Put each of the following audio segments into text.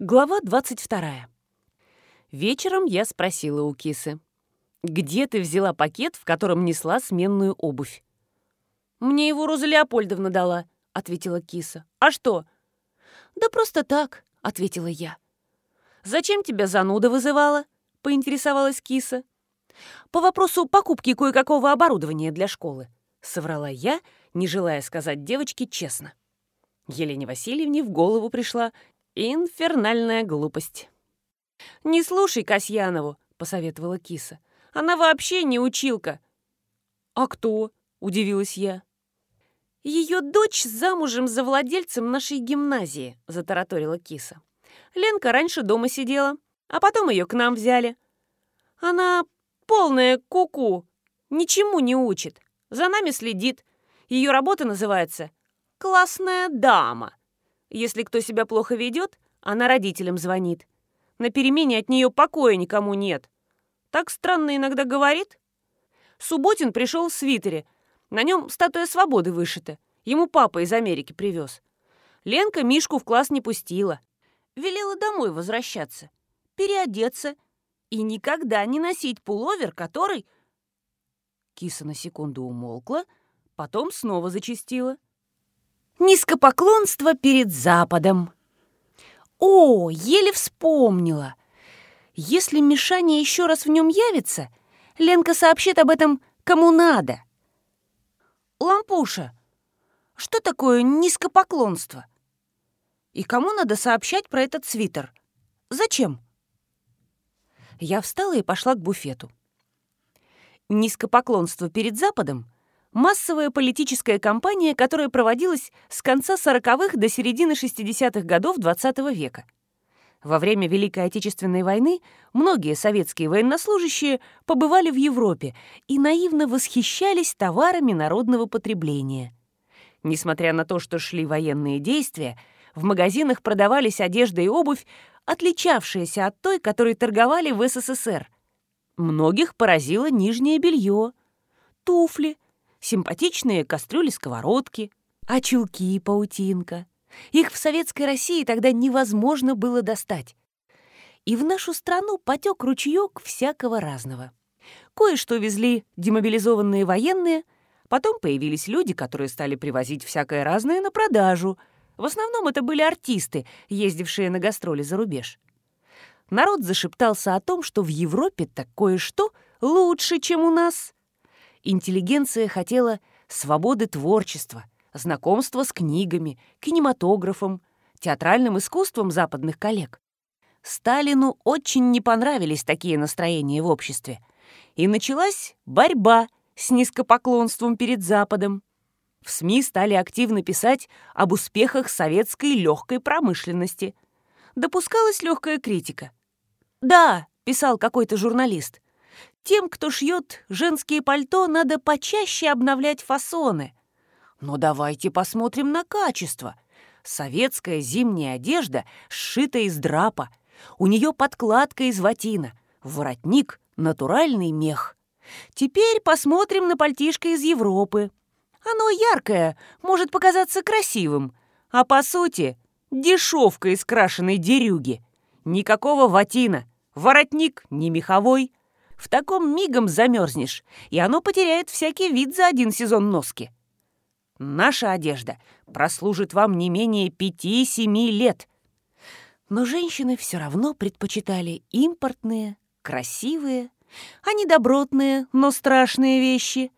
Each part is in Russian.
Глава 22. Вечером я спросила у кисы. «Где ты взяла пакет, в котором несла сменную обувь?» «Мне его Роза Леопольдовна дала», — ответила киса. «А что?» «Да просто так», — ответила я. «Зачем тебя зануда вызывала?» — поинтересовалась киса. «По вопросу покупки кое-какого оборудования для школы», — соврала я, не желая сказать девочке честно. Елене Васильевне в голову пришла Инфернальная глупость. «Не слушай Касьянову», — посоветовала киса. «Она вообще не училка». «А кто?» — удивилась я. «Ее дочь замужем за владельцем нашей гимназии», — затараторила киса. «Ленка раньше дома сидела, а потом ее к нам взяли. Она полная куку, -ку, ничему не учит, за нами следит. Ее работа называется «Классная дама». Если кто себя плохо ведет, она родителям звонит. На перемене от нее покоя никому нет. Так странно иногда говорит. Субботин пришел в свитере. На нем статуя свободы вышита. Ему папа из Америки привез. Ленка Мишку в класс не пустила. Велела домой возвращаться, переодеться и никогда не носить пуловер, который... Киса на секунду умолкла, потом снова зачастила. Низкопоклонство перед Западом. О, еле вспомнила. Если Мишаня еще раз в нем явится, Ленка сообщит об этом кому надо. Лампуша, что такое низкопоклонство? И кому надо сообщать про этот свитер? Зачем? Я встала и пошла к буфету. Низкопоклонство перед Западом — массовая политическая кампания, которая проводилась с конца 40-х до середины 60-х годов XX -го века. Во время Великой Отечественной войны многие советские военнослужащие побывали в Европе и наивно восхищались товарами народного потребления. Несмотря на то, что шли военные действия, в магазинах продавались одежда и обувь, отличавшиеся от той, которой торговали в СССР. Многих поразило нижнее белье, туфли — симпатичные кастрюли-сковородки, а чулки и паутинка. Их в советской России тогда невозможно было достать. И в нашу страну потек ручеек всякого разного. Кое-что везли демобилизованные военные, потом появились люди, которые стали привозить всякое разное на продажу. В основном это были артисты, ездившие на гастроли за рубеж. Народ зашептался о том, что в Европе такое что лучше, чем у нас — интеллигенция хотела свободы творчества, знакомства с книгами, кинематографом, театральным искусством западных коллег. Сталину очень не понравились такие настроения в обществе. И началась борьба с низкопоклонством перед Западом. В СМИ стали активно писать об успехах советской легкой промышленности. Допускалась легкая критика. «Да», — писал какой-то журналист, тем, кто шьет женские пальто, надо почаще обновлять фасоны. Но давайте посмотрим на качество. Советская зимняя одежда сшита из драпа. У нее подкладка из ватина, воротник — натуральный мех. Теперь посмотрим на пальтишко из Европы. Оно яркое, может показаться красивым, а по сути — дешевка из крашеной дерюги. Никакого ватина, воротник не меховой, в таком мигом замерзнешь, и оно потеряет всякий вид за один сезон носки. Наша одежда прослужит вам не менее пяти-семи лет. Но женщины все равно предпочитали импортные, красивые, а не добротные, но страшные вещи.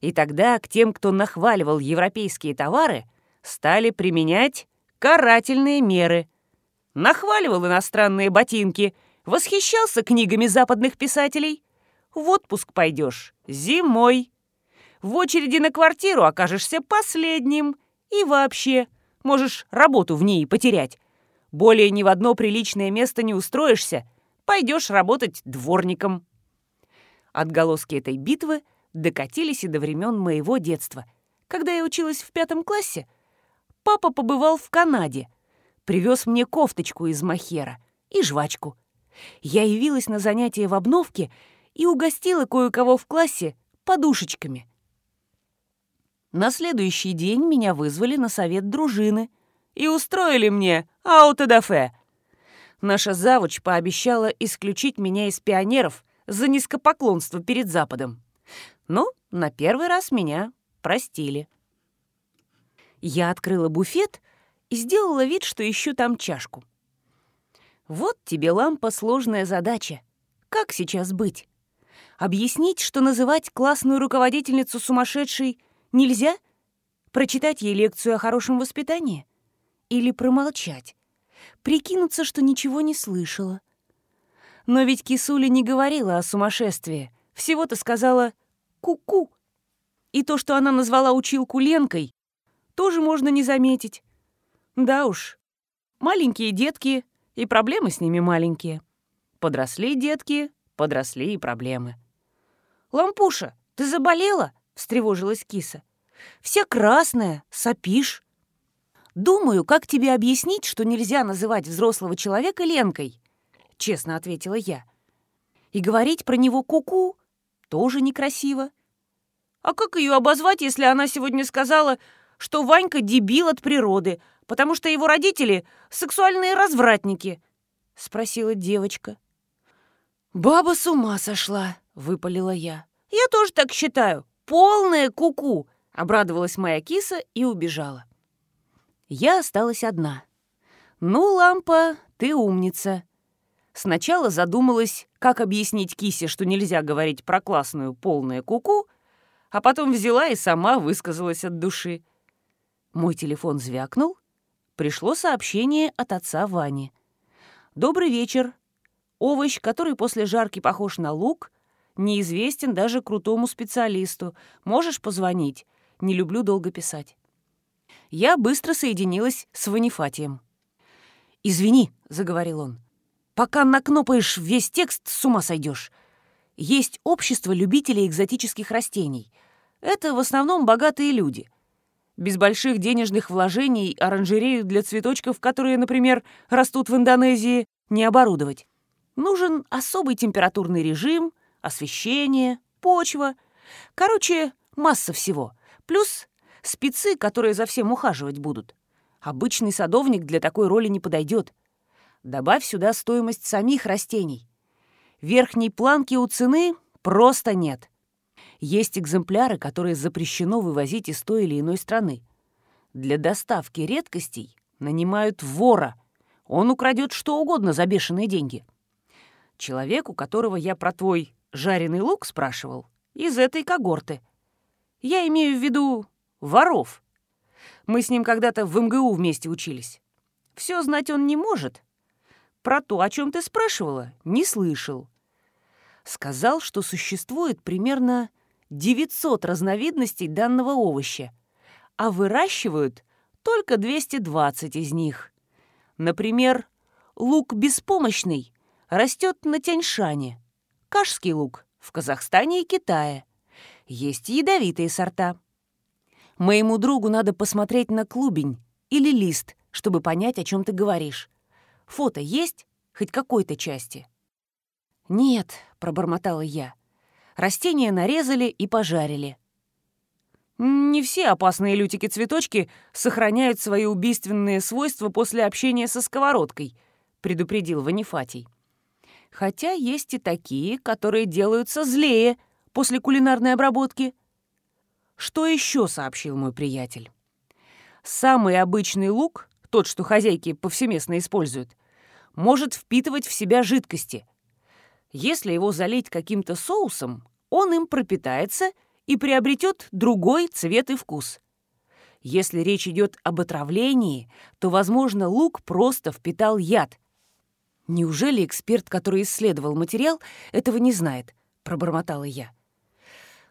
И тогда к тем, кто нахваливал европейские товары, стали применять карательные меры. Нахваливал иностранные ботинки — Восхищался книгами западных писателей? В отпуск пойдешь зимой. В очереди на квартиру окажешься последним. И вообще, можешь работу в ней потерять. Более ни в одно приличное место не устроишься. Пойдешь работать дворником. Отголоски этой битвы докатились и до времен моего детства. Когда я училась в пятом классе, папа побывал в Канаде. Привез мне кофточку из махера и жвачку — я явилась на занятие в обновке и угостила кое-кого в классе подушечками. На следующий день меня вызвали на совет дружины и устроили мне аутодафе. Наша завуч пообещала исключить меня из пионеров за низкопоклонство перед Западом. Но на первый раз меня простили. Я открыла буфет и сделала вид, что ищу там чашку. Вот тебе, лампа, сложная задача. Как сейчас быть? Объяснить, что называть классную руководительницу сумасшедшей нельзя? Прочитать ей лекцию о хорошем воспитании? Или промолчать? Прикинуться, что ничего не слышала? Но ведь Кисуля не говорила о сумасшествии, всего-то сказала «ку-ку». И то, что она назвала училку Ленкой, тоже можно не заметить. Да уж, маленькие детки, и проблемы с ними маленькие. Подросли детки, подросли и проблемы. «Лампуша, ты заболела?» — встревожилась киса. «Вся красная, сопишь». «Думаю, как тебе объяснить, что нельзя называть взрослого человека Ленкой?» — честно ответила я. «И говорить про него куку -ку тоже некрасиво». «А как ее обозвать, если она сегодня сказала, что Ванька дебил от природы, потому что его родители — сексуальные развратники?» — спросила девочка. «Баба с ума сошла», — выпалила я. «Я тоже так считаю. Полная куку», -ку, — обрадовалась моя киса и убежала. Я осталась одна. «Ну, лампа, ты умница». Сначала задумалась, как объяснить кисе, что нельзя говорить про классную полное куку, -ку, а потом взяла и сама высказалась от души. Мой телефон звякнул. Пришло сообщение от отца Вани. «Добрый вечер. Овощ, который после жарки похож на лук, неизвестен даже крутому специалисту. Можешь позвонить? Не люблю долго писать». Я быстро соединилась с Ванифатием. «Извини», — заговорил он, — «пока накнопаешь весь текст, с ума сойдешь. Есть общество любителей экзотических растений. Это в основном богатые люди. Без больших денежных вложений оранжерею для цветочков, которые, например, растут в Индонезии, не оборудовать. Нужен особый температурный режим, освещение, почва. Короче, масса всего. Плюс спецы, которые за всем ухаживать будут. Обычный садовник для такой роли не подойдет. Добавь сюда стоимость самих растений. Верхней планки у цены просто нет. Есть экземпляры, которые запрещено вывозить из той или иной страны. Для доставки редкостей нанимают вора. Он украдет что угодно за бешеные деньги. Человек, у которого я про твой жареный лук спрашивал, из этой когорты. Я имею в виду воров. Мы с ним когда-то в МГУ вместе учились. Все знать он не может. Про то, о чем ты спрашивала, не слышал. Сказал, что существует примерно 900 разновидностей данного овоща, а выращивают только 220 из них. Например, лук беспомощный растет на Тяньшане, кашский лук в Казахстане и Китае. Есть ядовитые сорта. Моему другу надо посмотреть на клубень или лист, чтобы понять, о чем ты говоришь. Фото есть хоть какой-то части? «Нет», — пробормотала я. Растения нарезали и пожарили. Не все опасные лютики-цветочки сохраняют свои убийственные свойства после общения со сковородкой, предупредил Ванифатий. Хотя есть и такие, которые делаются злее после кулинарной обработки. Что еще сообщил мой приятель? Самый обычный лук, тот, что хозяйки повсеместно используют, может впитывать в себя жидкости. Если его залить каким-то соусом, он им пропитается и приобретет другой цвет и вкус. Если речь идет об отравлении, то, возможно, лук просто впитал яд, «Неужели эксперт, который исследовал материал, этого не знает?» — пробормотала я.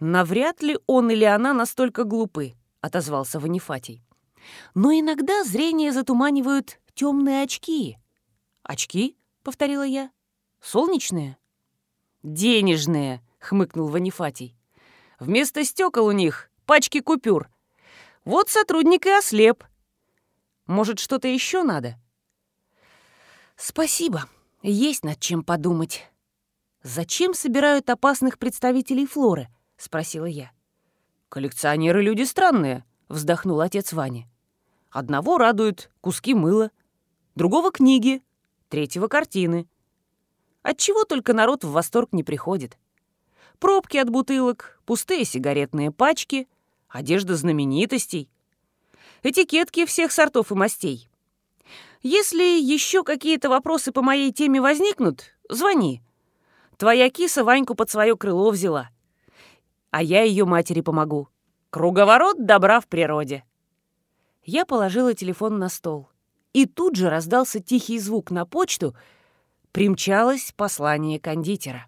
«Навряд ли он или она настолько глупы», — отозвался Ванифатий. «Но иногда зрение затуманивают темные очки». «Очки?» — повторила я. «Солнечные?» «Денежные», — хмыкнул Ванифатий. «Вместо стекол у них пачки купюр. Вот сотрудник и ослеп. Может, что-то еще надо?» «Спасибо. Есть над чем подумать». «Зачем собирают опасных представителей флоры?» — спросила я. «Коллекционеры люди странные», — вздохнул отец Вани. «Одного радуют куски мыла, другого — книги, третьего — картины. Отчего только народ в восторг не приходит. Пробки от бутылок, пустые сигаретные пачки, одежда знаменитостей, этикетки всех сортов и мастей. Если еще какие-то вопросы по моей теме возникнут, звони. Твоя киса Ваньку под свое крыло взяла. А я ее матери помогу. Круговорот добра в природе. Я положила телефон на стол. И тут же раздался тихий звук на почту. Примчалось послание кондитера.